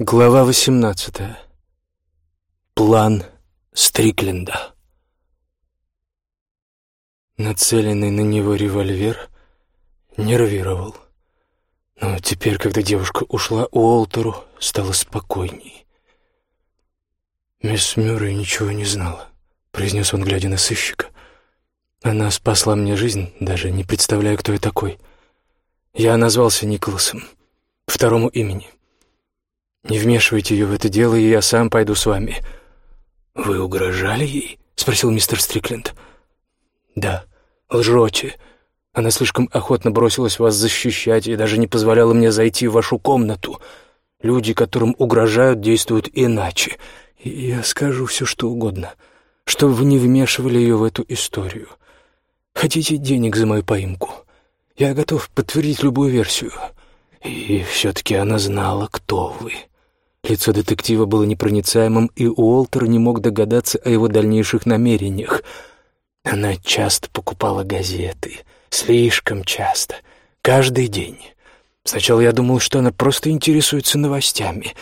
Глава 18. План Стрикленда. Нацеленный на него револьвер нервировал. Но теперь, когда девушка ушла, Уолтеру стало спокойней. «Мисс Мюррей ничего не знала», — произнес он, глядя на сыщика. «Она спасла мне жизнь, даже не представляя, кто я такой. Я назвался Николасом, второму имени». Не вмешивайте ее в это дело, и я сам пойду с вами». «Вы угрожали ей?» — спросил мистер Стрикленд. «Да, лжете. Она слишком охотно бросилась вас защищать и даже не позволяла мне зайти в вашу комнату. Люди, которым угрожают, действуют иначе. И я скажу все, что угодно, чтобы вы не вмешивали ее в эту историю. Хотите денег за мою поимку? Я готов подтвердить любую версию. И все-таки она знала, кто вы». Лицо детектива было непроницаемым, и Уолтер не мог догадаться о его дальнейших намерениях. Она часто покупала газеты, слишком часто, каждый день. Сначала я думал, что она просто интересуется новостями,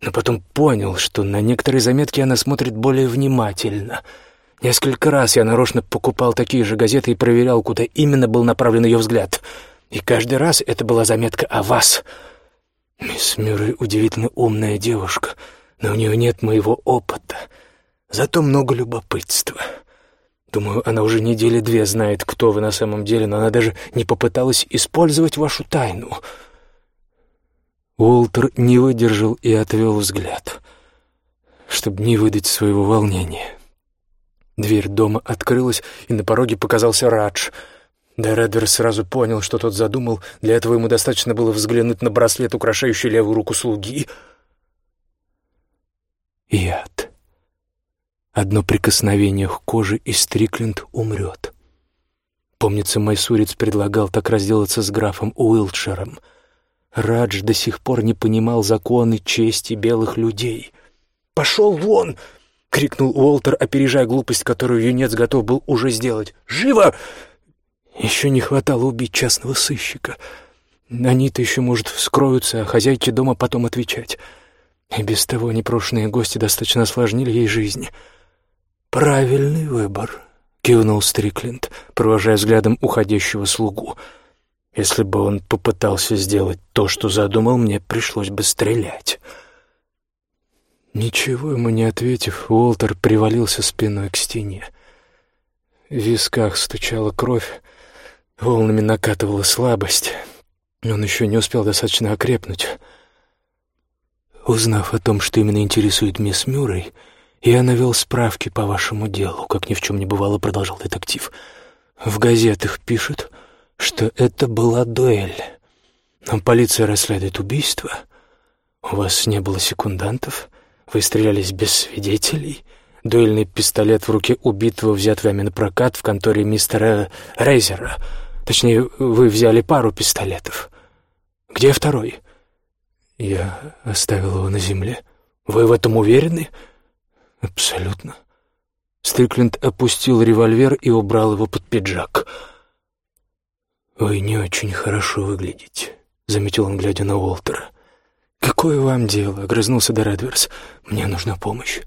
но потом понял, что на некоторые заметки она смотрит более внимательно. Несколько раз я нарочно покупал такие же газеты и проверял, куда именно был направлен ее взгляд. И каждый раз это была заметка о вас — Мисс Мюррей удивительно умная девушка, но у нее нет моего опыта, зато много любопытства. Думаю, она уже недели две знает, кто вы на самом деле, но она даже не попыталась использовать вашу тайну. Уолтер не выдержал и отвел взгляд, чтобы не выдать своего волнения. Дверь дома открылась, и на пороге показался Радж — да Редвер сразу понял, что тот задумал. Для этого ему достаточно было взглянуть на браслет, украшающий левую руку слуги. Яд. Одно прикосновение к коже, и Стрикленд умрет. Помнится, Майсурец предлагал так разделаться с графом Уилтшером. Радж до сих пор не понимал законы чести белых людей. «Пошел вон!» — крикнул Уолтер, опережая глупость, которую юнец готов был уже сделать. «Живо!» Еще не хватало убить частного сыщика. Они-то еще, может, вскроются, а хозяйке дома потом отвечать. И без того непрошенные гости достаточно осложнили ей жизнь. «Правильный выбор», — кивнул Стрикленд, провожая взглядом уходящего слугу. «Если бы он попытался сделать то, что задумал, мне пришлось бы стрелять». Ничего ему не ответив, Уолтер привалился спиной к стене. В висках стучала кровь, Волнами накатывала слабость. Он еще не успел достаточно окрепнуть. Узнав о том, что именно интересует мисс Мюррей, я навел справки по вашему делу, как ни в чем не бывало, продолжал детектив. В газетах пишут, что это была дуэль. Но полиция расследует убийство. У вас не было секундантов, вы стрелялись без свидетелей. Дуэльный пистолет в руке убитого взят вами на прокат в конторе мистера Рейзера — Точнее, вы взяли пару пистолетов. Где второй? Я оставил его на земле. Вы в этом уверены? Абсолютно. Стрикленд опустил револьвер и убрал его под пиджак. «Вы не очень хорошо выглядите», — заметил он, глядя на Уолтера. «Какое вам дело?» — огрызнулся Доредверс. «Мне нужна помощь.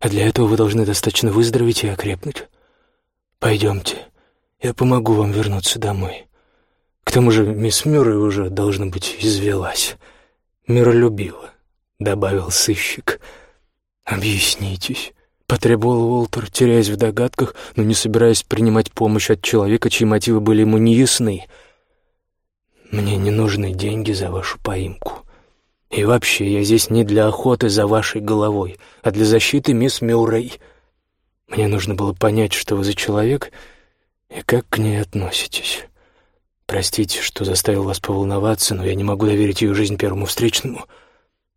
А для этого вы должны достаточно выздороветь и окрепнуть. Пойдемте. Я помогу вам вернуться домой. К тому же мисс Мюррей уже, должно быть, извелась. Миролюбива, — добавил сыщик. Объяснитесь. Потребовал Уолтер, теряясь в догадках, но не собираясь принимать помощь от человека, чьи мотивы были ему неясны. «Мне не нужны деньги за вашу поимку. И вообще, я здесь не для охоты за вашей головой, а для защиты мисс Мюррей. Мне нужно было понять, что вы за человек, и как к ней относитесь. Простите, что заставил вас поволноваться, но я не могу доверить ее жизнь первому встречному.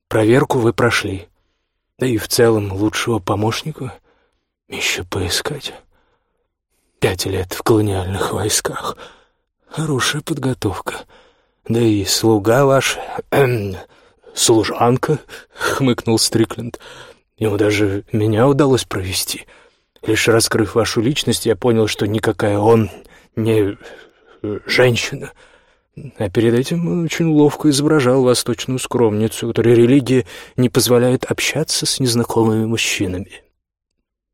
Проверку вы прошли. Да и в целом лучшего помощника еще поискать. Пять лет в колониальных войсках. Хорошая подготовка. Да и слуга ваш... Эм, служанка, — хмыкнул Стрикленд. Ему даже меня удалось провести — Лишь раскрыв вашу личность, я понял, что никакая он не э, женщина. А перед этим он очень ловко изображал восточную скромницу, которой религия не позволяет общаться с незнакомыми мужчинами.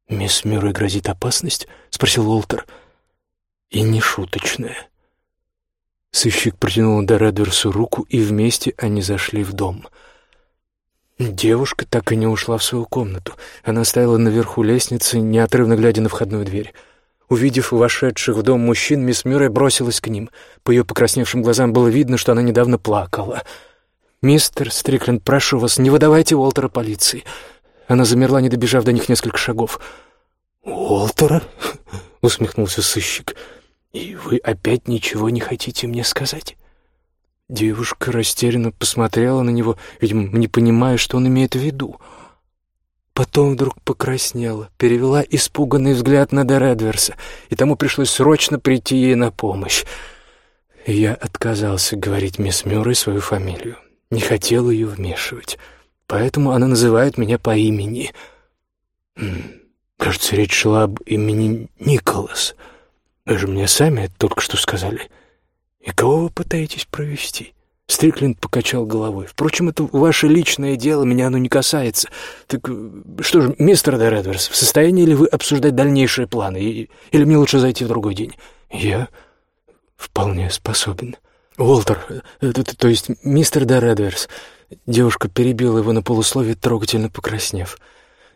«Мисс Мюррей грозит опасность?» — спросил Уолтер. «И не шуточная». Сыщик протянул Доредверсу руку, и вместе они зашли в дом. Девушка так и не ушла в свою комнату. Она стояла наверху лестницы, неотрывно глядя на входную дверь. Увидев вошедших в дом мужчин, мисс Мюррей бросилась к ним. По ее покрасневшим глазам было видно, что она недавно плакала. «Мистер Стрикленд, прошу вас, не выдавайте Уолтера полиции». Она замерла, не добежав до них несколько шагов. «Уолтера?» — усмехнулся сыщик. «И вы опять ничего не хотите мне сказать?» Девушка растерянно посмотрела на него, видимо, не понимая, что он имеет в виду. Потом вдруг покраснела, перевела испуганный взгляд на Дередверса, и тому пришлось срочно прийти ей на помощь. Я отказался говорить мисс Мюррей свою фамилию, не хотел ее вмешивать, поэтому она называет меня по имени. Кажется, речь шла об имени Николас. Вы же мне сами только что сказали. И кого вы пытаетесь провести? Стрикленд покачал головой. «Впрочем, это ваше личное дело, меня оно не касается. Так что же, мистер Дередверс, в состоянии ли вы обсуждать дальнейшие планы? Или мне лучше зайти в другой день?» «Я вполне способен». «Уолтер, это, то есть мистер Дередверс...» Девушка перебила его на полусловие, трогательно покраснев.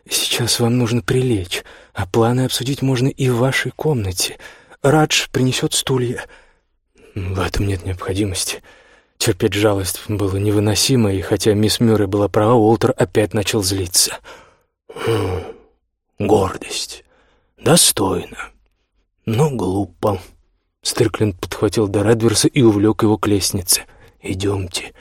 «Сейчас вам нужно прилечь, а планы обсудить можно и в вашей комнате. Радж принесет стулья». «В этом нет необходимости». Терпеть жалость было невыносимо, и хотя мисс Мюррей была права, Уолтер опять начал злиться. «Хм, гордость. Достойно. Но глупо». Стрикленд подхватил до Редверса и увлек его к лестнице. «Идемте.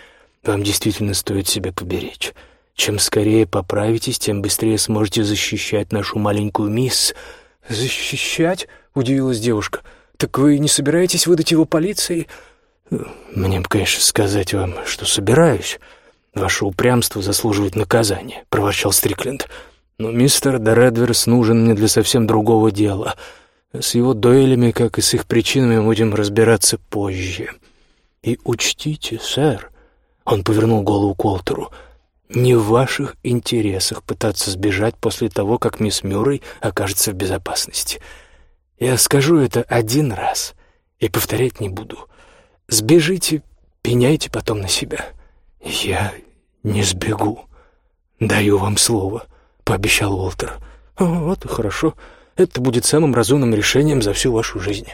Вам действительно стоит себя поберечь. Чем скорее поправитесь, тем быстрее сможете защищать нашу маленькую мисс». «Защищать?» — удивилась девушка. «Так вы не собираетесь выдать его полиции?» «Мне бы, конечно, сказать вам, что собираюсь. Ваше упрямство заслуживает наказания», — проворчал Стрикленд. «Но мистер Доредверс нужен мне для совсем другого дела. С его дуэлями, как и с их причинами, будем разбираться позже. И учтите, сэр...» — он повернул голову к Уолтеру. «Не в ваших интересах пытаться сбежать после того, как мисс Мюррей окажется в безопасности. Я скажу это один раз и повторять не буду». Сбежите, пеняйте потом на себя. Я не сбегу. Даю вам слово, пообещал Уолтер. Вот и хорошо. Это будет самым разумным решением за всю вашу жизнь.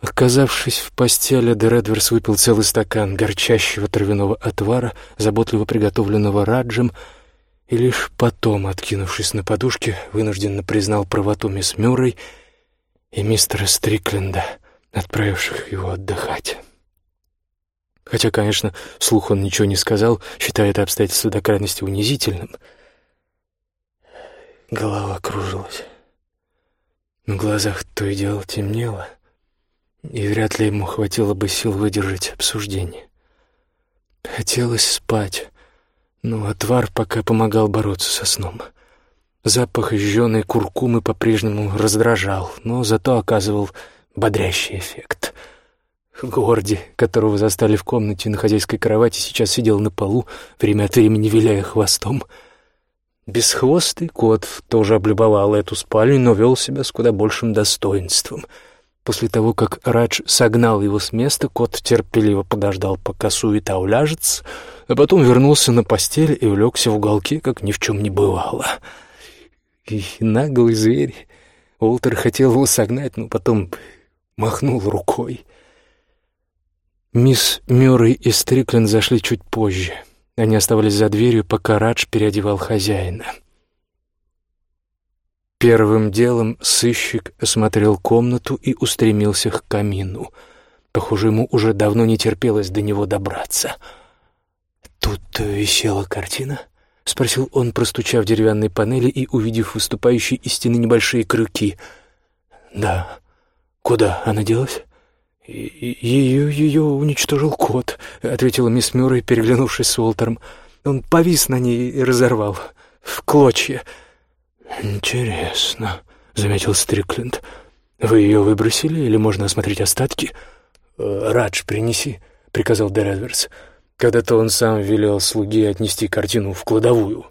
Оказавшись в постели, Дередверс выпил целый стакан горчащего травяного отвара, заботливо приготовленного Раджем, и лишь потом, откинувшись на подушке, вынужденно признал правоту мисс Мюррей и мистера Стрикленда — отправивших его отдыхать. Хотя, конечно, вслух он ничего не сказал, считая это обстоятельство до крайности унизительным. Голова кружилась. В глазах то и дело темнело, и вряд ли ему хватило бы сил выдержать обсуждение. Хотелось спать, но отвар пока помогал бороться со сном. Запах жженой куркумы по-прежнему раздражал, но зато оказывал бодрящий эффект. Горди, которого застали в комнате на хозяйской кровати, сейчас сидел на полу, время от времени виляя хвостом. Бесхвостый кот тоже облюбовал эту спальню, но вел себя с куда большим достоинством. После того, как Радж согнал его с места, кот терпеливо подождал, пока суета уляжется, а потом вернулся на постель и улегся в уголке, как ни в чем не бывало. И наглый зверь. Уолтер хотел его согнать, но потом махнул рукой. Мисс Мюррей и Стрикленд зашли чуть позже. Они оставались за дверью, пока Радж переодевал хозяина. Первым делом сыщик осмотрел комнату и устремился к камину. Похоже, ему уже давно не терпелось до него добраться. «Тут висела картина?» — спросил он, простучав деревянные панели и увидев выступающие из стены небольшие крюки. «Да», «Куда она делась?» «Ее, ее уничтожил кот», — ответила мисс Мюррей, переглянувшись с Уолтером. «Он повис на ней и разорвал. В клочья». «Интересно», — заметил Стрикленд. «Вы ее выбросили или можно осмотреть остатки?» «Э, «Радж, принеси», — приказал Дередверс. Когда-то он сам велел слуге отнести картину в кладовую.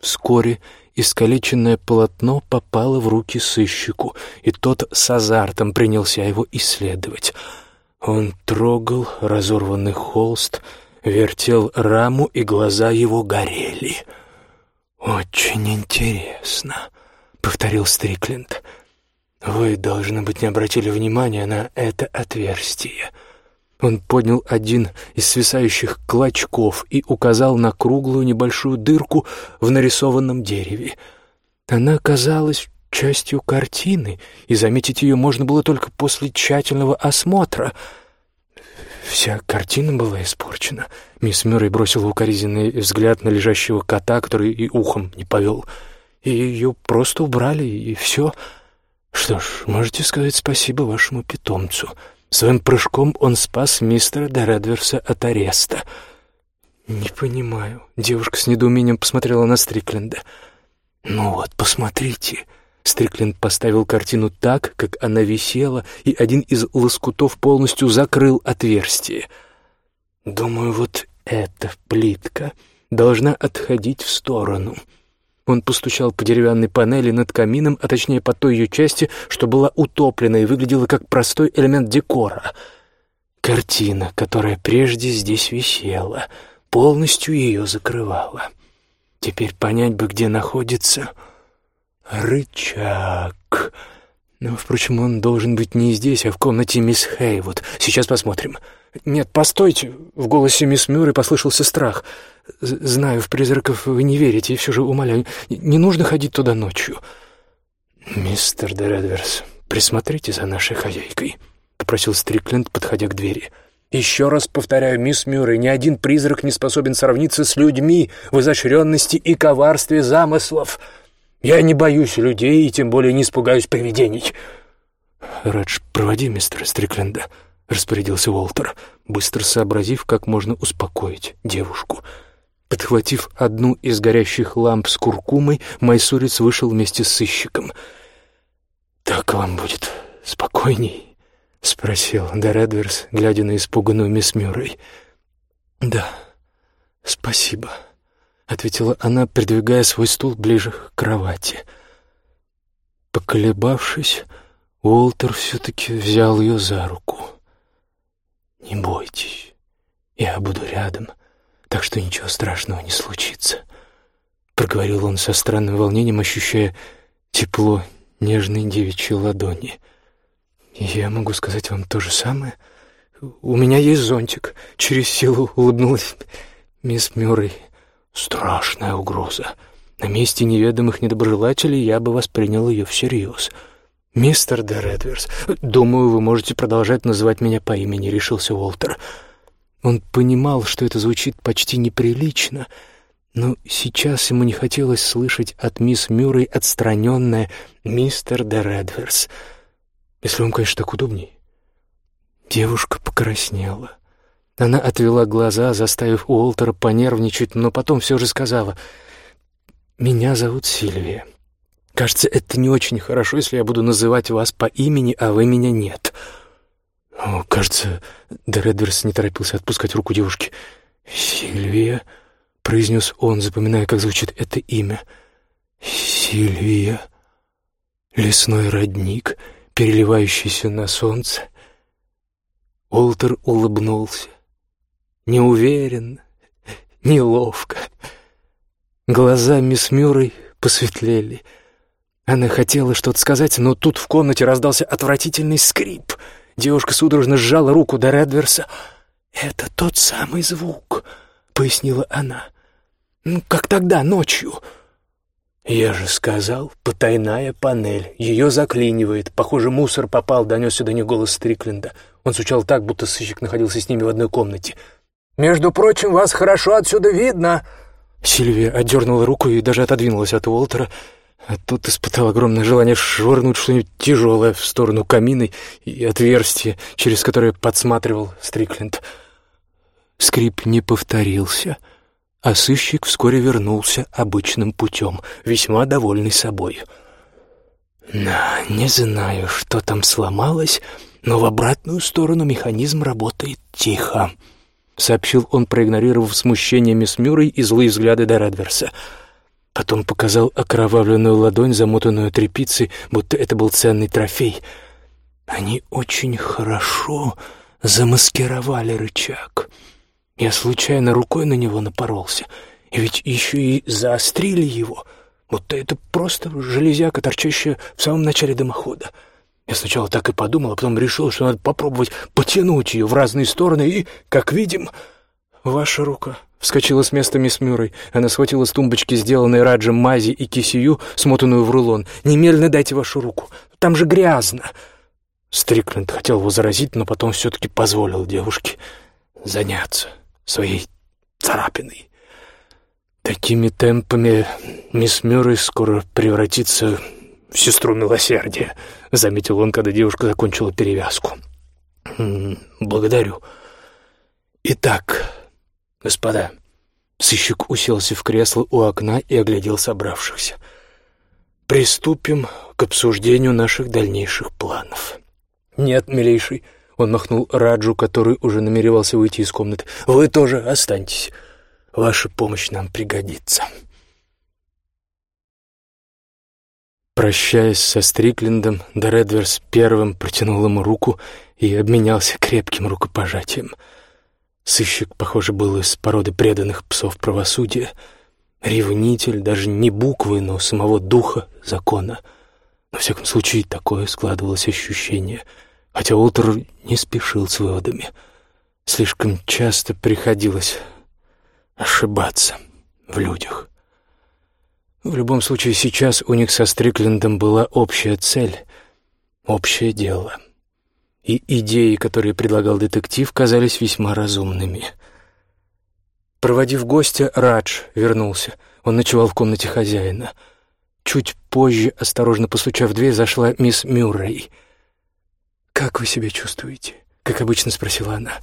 Вскоре искалеченное полотно попало в руки сыщику, и тот с азартом принялся его исследовать. Он трогал разорванный холст, вертел раму, и глаза его горели. «Очень интересно», — повторил Стрикленд. «Вы, должно быть, не обратили внимания на это отверстие». Он поднял один из свисающих клочков и указал на круглую небольшую дырку в нарисованном дереве. Она оказалась частью картины, и заметить ее можно было только после тщательного осмотра. Вся картина была испорчена. Мисс Мюррей бросила укоризненный взгляд на лежащего кота, который и ухом не повел. И ее просто убрали, и все. Что ж, можете сказать спасибо вашему питомцу. Своим прыжком он спас мистера Дередверса от ареста. «Не понимаю». Девушка с недоумением посмотрела на Стрикленда. «Ну вот, посмотрите». Стрикленд поставил картину так, как она висела, и один из лоскутов полностью закрыл отверстие. «Думаю, вот эта плитка должна отходить в сторону». Он постучал по деревянной панели над камином, а точнее по той ее части, что была утоплена и выглядела как простой элемент декора. Картина, которая прежде здесь висела, полностью ее закрывала. Теперь понять бы, где находится рычаг. Но, впрочем, он должен быть не здесь, а в комнате мисс Хейвуд. Сейчас посмотрим. «Нет, постойте!» — в голосе мисс Мюррей послышался страх — Знаю, в призраков вы не верите, и все же умоляю, не нужно ходить туда ночью. Мистер Дередверс, присмотрите за нашей хозяйкой, попросил Стрикленд, подходя к двери. Еще раз повторяю, мисс Мюррей, ни один призрак не способен сравниться с людьми в изощренности и коварстве замыслов. Я не боюсь людей и тем более не испугаюсь привидений. Радж, проводи мистера Стрикленда, распорядился Уолтер, быстро сообразив, как можно успокоить девушку. Подхватив одну из горящих ламп с куркумой, майсурец вышел вместе с сыщиком. «Так вам будет спокойней?» — спросил Дередверс, глядя на испуганную мисс Мюррей. «Да, спасибо», — ответила она, придвигая свой стул ближе к кровати. Поколебавшись, Уолтер все-таки взял ее за руку. «Не бойтесь, я буду рядом», — так что ничего страшного не случится», — проговорил он со странным волнением, ощущая тепло нежной девичьей ладони. «Я могу сказать вам то же самое. У меня есть зонтик», — через силу улыбнулась мисс Мюррей. «Страшная угроза. На месте неведомых недоброжелателей я бы воспринял ее всерьез». «Мистер де Редверс, думаю, вы можете продолжать называть меня по имени», — решился Уолтер. Он понимал, что это звучит почти неприлично, но сейчас ему не хотелось слышать от мисс Мюррей отстраненное «Мистер де Редверс». Если вам, конечно, так удобней. Девушка покраснела. Она отвела глаза, заставив Уолтера понервничать, но потом все же сказала «Меня зовут Сильвия. Кажется, это не очень хорошо, если я буду называть вас по имени, а вы меня нет». О, кажется, Дередверс не торопился отпускать руку девушки. «Сильвия», — произнес он, запоминая, как звучит это имя. «Сильвия, лесной родник, переливающийся на солнце». Олтер улыбнулся. Неуверенно, неловко. Глаза мисс Мюррей посветлели. Она хотела что-то сказать, но тут в комнате раздался отвратительный скрип — Девушка судорожно сжала руку до Редверса. «Это тот самый звук», — пояснила она. «Ну, «Как тогда, ночью». «Я же сказал, потайная панель. Ее заклинивает. Похоже, мусор попал», — донесся до них голос Стрикленда. Он звучал так, будто сыщик находился с ними в одной комнате. «Между прочим, вас хорошо отсюда видно». Сильвия отдернула руку и даже отодвинулась от Уолтера. А тут испытал огромное желание швырнуть что-нибудь тяжелое в сторону камины и отверстия, через которое подсматривал Стрикленд. Скрип не повторился, а сыщик вскоре вернулся обычным путем, весьма довольный собой. Да, не знаю, что там сломалось, но в обратную сторону механизм работает тихо», — сообщил он, проигнорировав смущение мисс Мюррей и злые взгляды Дорадверса. Потом показал окровавленную ладонь, замотанную тряпицей, будто это был ценный трофей. Они очень хорошо замаскировали рычаг. Я случайно рукой на него напоролся, и ведь еще и заострили его, будто это просто железяка, торчащая в самом начале дымохода. Я сначала так и подумал, а потом решил, что надо попробовать потянуть ее в разные стороны, и, как видим, ваша рука Вскочила с места мисс Мюррей. Она схватила с тумбочки сделанной Раджем мази и кисию, смотанную в рулон. «Немедленно дайте вашу руку. Там же грязно!» Стрикленд хотел возразить, но потом все-таки позволил девушке заняться своей царапиной. Такими темпами мисс Мюррей скоро превратится в сестру милосердия, заметил он, когда девушка закончила перевязку. «Благодарю. Итак, «Господа!» Сыщик уселся в кресло у окна и оглядел собравшихся. «Приступим к обсуждению наших дальнейших планов». «Нет, милейший», — он махнул Раджу, который уже намеревался выйти из комнаты. «Вы тоже останьтесь. Ваша помощь нам пригодится». Прощаясь со Стриклендом, Доредверс первым протянул ему руку и обменялся крепким рукопожатием — Сыщик, похоже, был из породы преданных псов правосудия, ревнитель даже не буквы, но самого духа закона. На всяком случае, такое складывалось ощущение, хотя Уолтер не спешил с выводами. Слишком часто приходилось ошибаться в людях. В любом случае, сейчас у них со Стриклендом была общая цель, общее дело — и идеи, которые предлагал детектив, казались весьма разумными. Проводив гостя, Радж вернулся. Он ночевал в комнате хозяина. Чуть позже, осторожно постучав в дверь, зашла мисс Мюррей. «Как вы себя чувствуете?» — как обычно спросила она.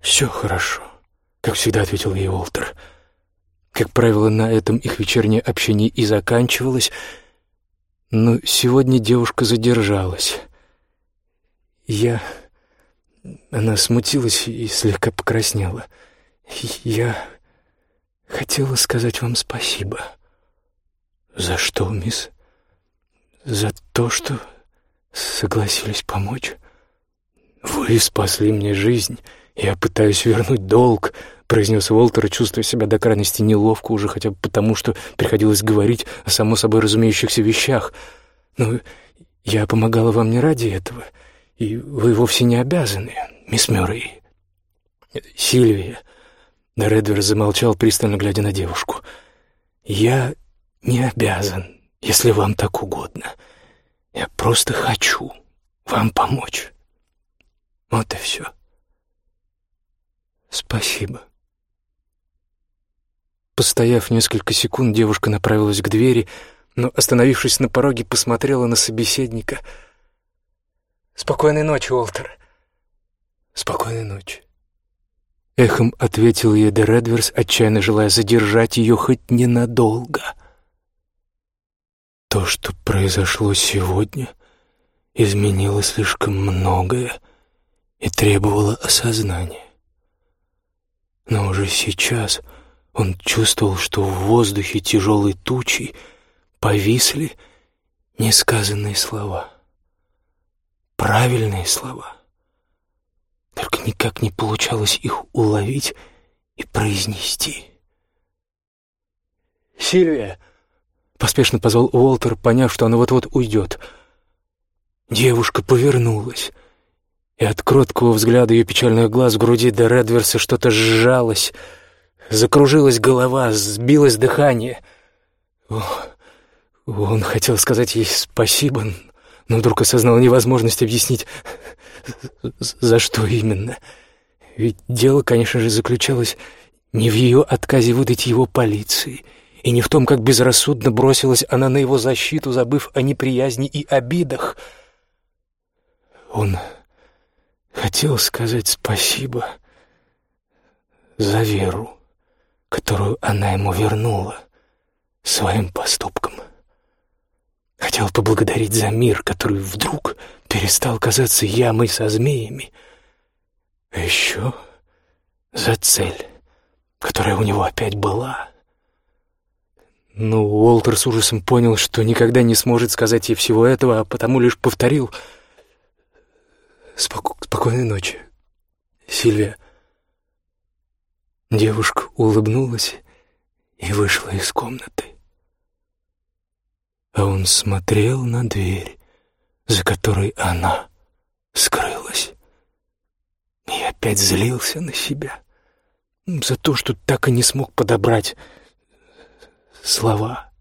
«Все хорошо», — как всегда ответил ей Уолтер. Как правило, на этом их вечернее общение и заканчивалось, но сегодня девушка задержалась. Я... Она смутилась и слегка покраснела. Я хотела сказать вам спасибо. За что, мисс? За то, что согласились помочь. Вы спасли мне жизнь. Я пытаюсь вернуть долг, произнес Уолтер, чувствуя себя до крайности неловко уже хотя бы потому, что приходилось говорить о само собой разумеющихся вещах. Но я помогала вам не ради этого. — и вы вовсе не обязаны, мисс Мюррей. Сильвия. Редвер замолчал, пристально глядя на девушку. Я не обязан, если вам так угодно. Я просто хочу вам помочь. Вот и все. Спасибо. Постояв несколько секунд, девушка направилась к двери, но, остановившись на пороге, посмотрела на собеседника — Спокойной ночи, Уолтер. Спокойной ночи. Эхом ответил ей Де Редверс, отчаянно желая задержать ее хоть ненадолго. То, что произошло сегодня, изменило слишком многое и требовало осознания. Но уже сейчас он чувствовал, что в воздухе тяжелой тучей повисли несказанные слова — правильные слова. Только никак не получалось их уловить и произнести. «Сильвия!» — поспешно позвал Уолтер, поняв, что она вот-вот уйдет. Девушка повернулась, и от кроткого взгляда ее печальных глаз в груди до Редверса что-то сжалось, закружилась голова, сбилось дыхание. Ох, он хотел сказать ей спасибо, но вдруг осознал невозможность объяснить, за что именно. Ведь дело, конечно же, заключалось не в ее отказе выдать его полиции, и не в том, как безрассудно бросилась она на его защиту, забыв о неприязни и обидах. Он хотел сказать спасибо за веру, которую она ему вернула своим поступком. Хотел поблагодарить за мир, который вдруг перестал казаться ямой со змеями. А еще за цель, которая у него опять была. Но Уолтер с ужасом понял, что никогда не сможет сказать ей всего этого, а потому лишь повторил «Споко «Спокойной ночи, Сильвия». Девушка улыбнулась и вышла из комнаты а он смотрел на дверь, за которой она скрылась. И опять злился на себя за то, что так и не смог подобрать слова.